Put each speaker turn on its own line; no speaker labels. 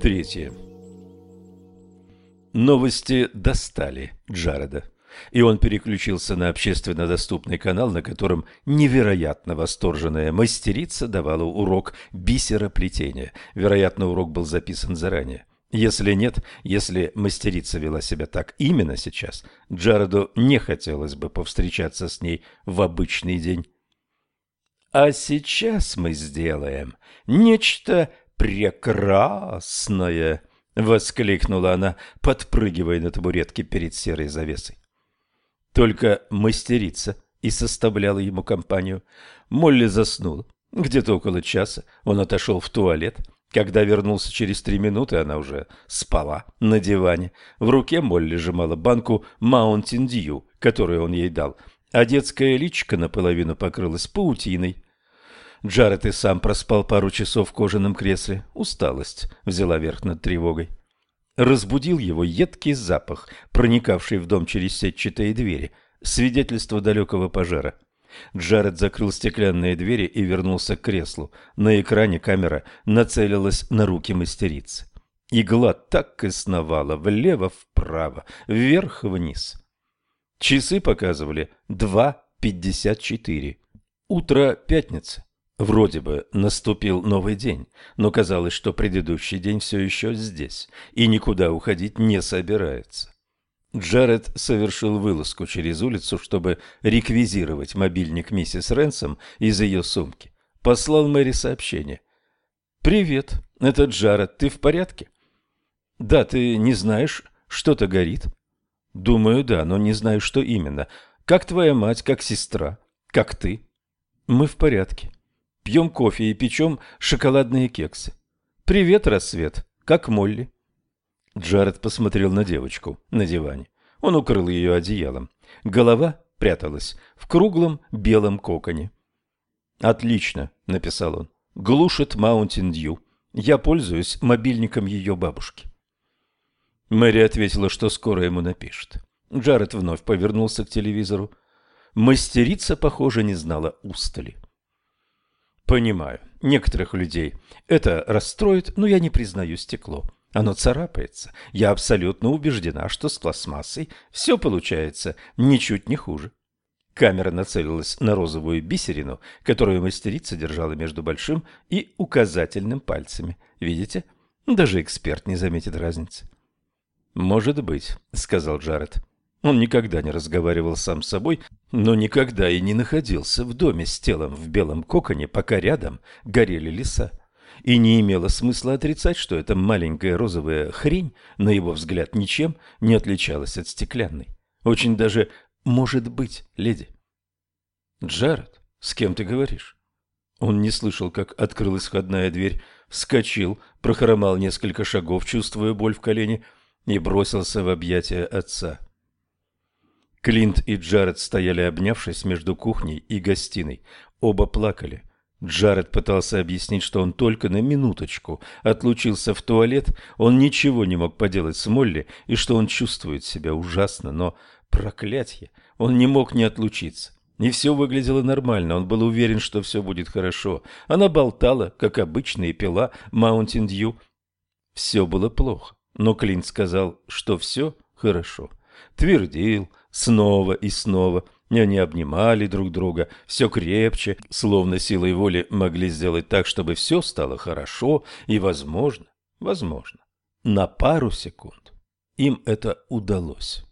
Третье. Новости достали Джареда, и он переключился на общественно доступный канал, на котором невероятно восторженная мастерица давала урок бисероплетения. Вероятно, урок был записан заранее. Если нет, если мастерица вела себя так именно сейчас, Джареду не хотелось бы повстречаться с ней в обычный день. А сейчас мы сделаем нечто прекрасное!» — воскликнула она, подпрыгивая на табуретке перед серой завесой. Только мастерица и составляла ему компанию. Молли заснула. Где-то около часа он отошел в туалет. Когда вернулся через три минуты, она уже спала на диване. В руке Молли сжимала банку Mountain Dew, которую он ей дал, а детская личико наполовину покрылась паутиной. Джаред и сам проспал пару часов в кожаном кресле. Усталость взяла верх над тревогой. Разбудил его едкий запах, проникавший в дом через сетчатые двери, свидетельство далекого пожара. Джаред закрыл стеклянные двери и вернулся к креслу. На экране камера нацелилась на руки мастерицы. Игла так и сновала влево-вправо, вверх-вниз. Часы показывали 2.54. Утро пятницы. Вроде бы наступил новый день, но казалось, что предыдущий день все еще здесь и никуда уходить не собирается. Джаред совершил вылазку через улицу, чтобы реквизировать мобильник миссис Ренсом из ее сумки. Послал Мэри сообщение. «Привет, это Джаред, ты в порядке?» «Да, ты не знаешь, что-то горит?» «Думаю, да, но не знаю, что именно. Как твоя мать, как сестра, как ты?» «Мы в порядке». Пьем кофе и печем шоколадные кексы. «Привет, рассвет! Как Молли?» Джаред посмотрел на девочку на диване. Он укрыл ее одеялом. Голова пряталась в круглом белом коконе. «Отлично», — написал он. «Глушит Маунтин Дью. Я пользуюсь мобильником ее бабушки». Мэри ответила, что скоро ему напишет. Джаред вновь повернулся к телевизору. Мастерица, похоже, не знала устали. Понимаю, некоторых людей это расстроит, но я не признаю стекло. Оно царапается. Я абсолютно убеждена, что с пластмассой все получается ничуть не хуже. Камера нацелилась на розовую бисерину, которую мастерица держала между большим и указательным пальцами. Видите? Даже эксперт не заметит разницы. «Может быть», — сказал Джаред. Он никогда не разговаривал сам с собой, но никогда и не находился в доме с телом в белом коконе, пока рядом горели леса. И не имело смысла отрицать, что эта маленькая розовая хрень, на его взгляд, ничем не отличалась от стеклянной. Очень даже «может быть, леди». «Джаред, с кем ты говоришь?» Он не слышал, как открылась входная дверь, вскочил, прохромал несколько шагов, чувствуя боль в колене, и бросился в объятия отца. Клинт и Джаред стояли обнявшись между кухней и гостиной. Оба плакали. Джаред пытался объяснить, что он только на минуточку отлучился в туалет, он ничего не мог поделать с Молли и что он чувствует себя ужасно, но, проклятье, он не мог не отлучиться. И все выглядело нормально, он был уверен, что все будет хорошо. Она болтала, как обычно, и пила Mountain Dew. Все было плохо, но Клинт сказал, что все хорошо. Твердил, снова и снова. Они обнимали друг друга все крепче, словно силой воли могли сделать так, чтобы все стало хорошо и возможно, возможно, на пару секунд им это удалось.